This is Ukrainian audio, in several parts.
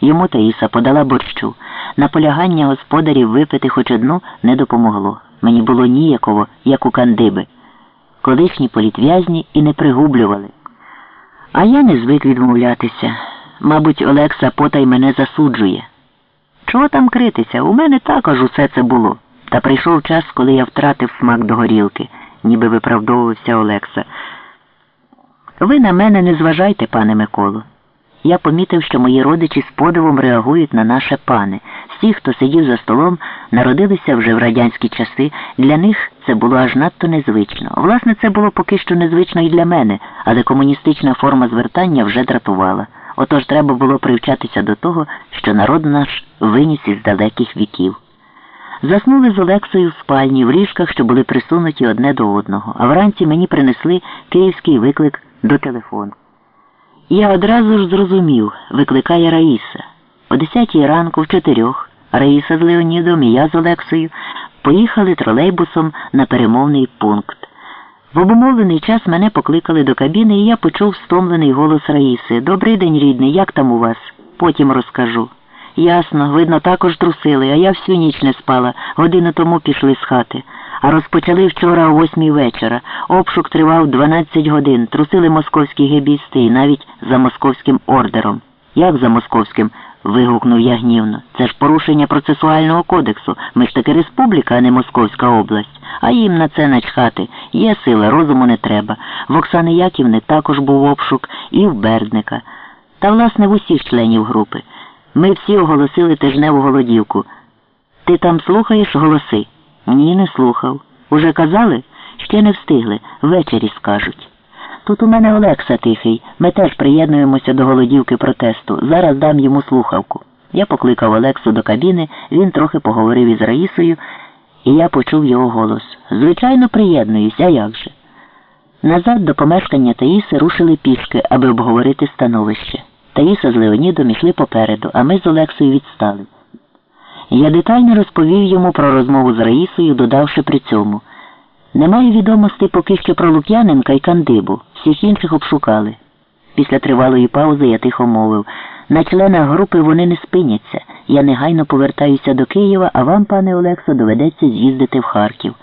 Йому Таїса подала борщу. Наполягання господарів випити хоч одну не допомогло. Мені було ніяково, як у кандиби. Колишні політв'язні і не пригублювали. А я не звик відмовлятися. Мабуть, Олекса потай мене засуджує. Чого там критися? У мене також усе це було. Та прийшов час, коли я втратив смак до горілки, ніби виправдовувався Олекса. Ви на мене не зважайте, пане Миколо. Я помітив, що мої родичі з подивом реагують на наше пане. Всі, хто сидів за столом, народилися вже в радянські часи. Для них це було аж надто незвично. Власне, це було поки що незвично і для мене, але комуністична форма звертання вже дратувала. Отож треба було привчатися до того, що народ наш виніс із далеких віків. Заснули з Олексою в спальні, в ліжках, що були присунуті одне до одного, а вранці мені принесли київський виклик до телефону. Я одразу ж зрозумів, викликає Раїса. О 10 ранку, в чотирьох, Раїса з Леонідом і я з Олексою поїхали тролейбусом на перемовний пункт. В обумовлений час мене покликали до кабіни, і я почув стомлений голос Раїси. Добрий день, рідний, як там у вас? Потім розкажу. Ясно, видно, також трусили, а я всю ніч не спала. Годину тому пішли з хати. А розпочали вчора о восьмій вечора. Обшук тривав 12 годин. Трусили московські гебісти і навіть за московським ордером. Як за московським? вигукнув я гнівно. Це ж порушення процесуального кодексу. Ми ж таки республіка, а не Московська область. А їм на це начхати. Є сила, розуму не треба. В Оксани Яківни також був обшук і в Бердника. Та, власне, в усіх членів групи. Ми всі оголосили тижневу голодівку. Ти там слухаєш голоси? Ні, не слухав. Уже казали? Ще не встигли. Ввечері скажуть. Тут у мене Олекса тихий. Ми теж приєднуємося до голодівки протесту. Зараз дам йому слухавку. Я покликав Олексу до кабіни, він трохи поговорив із Раїсою, і я почув його голос. Звичайно, приєднуюсь, а як же? Назад до помешкання Таїси рушили пішки, аби обговорити становище. Таїса з Леонідом йшли попереду, а ми з Олексою відстали. Я детально розповів йому про розмову з Раїсою, додавши при цьому. Немає відомостей поки що про Лук'яненка і Кандибу. Всіх інших обшукали. Після тривалої паузи я тихо мовив. На членах групи вони не спиняться. Я негайно повертаюся до Києва, а вам, пане Олексо, доведеться з'їздити в Харків.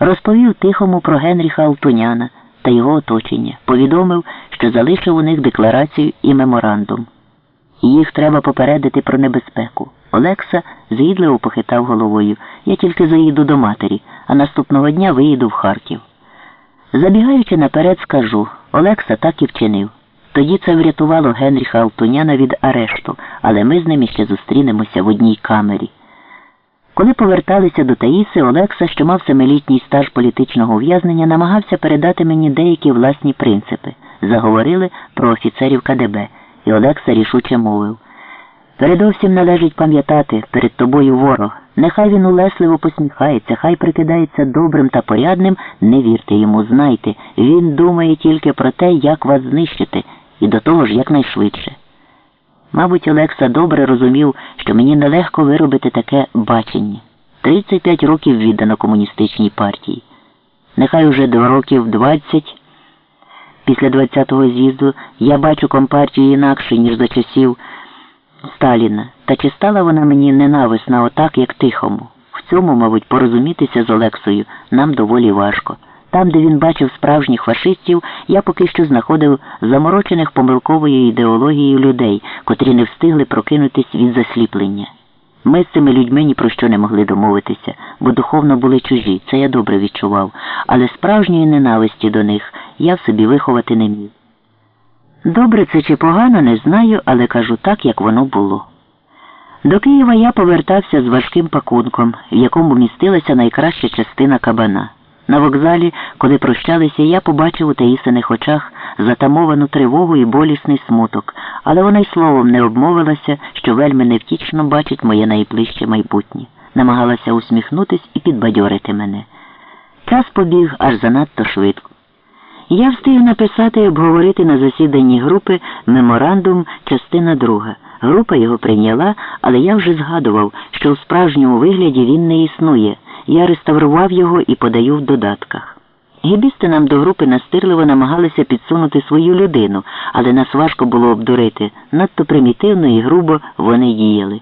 Розповів тихому про Генріха Алтуняна та його оточення. Повідомив, що залишив у них декларацію і меморандум. Їх треба попередити про небезпеку. Олекса згідливо похитав головою. Я тільки заїду до матері, а наступного дня виїду в Харків. Забігаючи наперед, скажу, Олекса так і вчинив. Тоді це врятувало Генріха Алтуняна від арешту, але ми з ним іще зустрінемося в одній камері. Коли поверталися до Таїси, Олекса, що мав семилітній стаж політичного ув'язнення, намагався передати мені деякі власні принципи. Заговорили про офіцерів КДБ, і Олекса рішуче мовив. Передовсім належить пам'ятати перед тобою ворог. Нехай він улесливо посміхається, хай прикидається добрим та порядним, не вірте йому, знайте. Він думає тільки про те, як вас знищити, і до того ж якнайшвидше. Мабуть, Олекса добре розумів, що мені нелегко виробити таке бачення. 35 років віддано комуністичній партії. Нехай уже до років 20, після 20-го з'їзду, я бачу компартію інакше, ніж за часів Сталіна. Та чи стала вона мені ненависна отак, як тихому? В цьому, мабуть, порозумітися з Олексою нам доволі важко. Там, де він бачив справжніх фашистів, я поки що знаходив заморочених помилковою ідеологією людей, котрі не встигли прокинутись від засліплення. Ми з цими людьми ні про що не могли домовитися, бо духовно були чужі, це я добре відчував, але справжньої ненависті до них я в собі виховати не міг. Добре це чи погано, не знаю, але кажу так, як воно було. До Києва я повертався з важким пакунком, в якому містилася найкраща частина кабана. На вокзалі, коли прощалися, я побачив у Таїсиних очах затамовану тривогу і болісний смуток, але вона й словом не обмовилася, що вельми невтічно бачить моє найближче майбутнє. Намагалася усміхнутись і підбадьорити мене. Час побіг аж занадто швидко. Я встиг написати і обговорити на засіданні групи меморандум частина друга. Група його прийняла, але я вже згадував, що в справжньому вигляді він не існує. Я реставрував його і подаю в додатках. Гібісти нам до групи настирливо намагалися підсунути свою людину, але нас важко було обдурити. Надто примітивно і грубо вони діяли.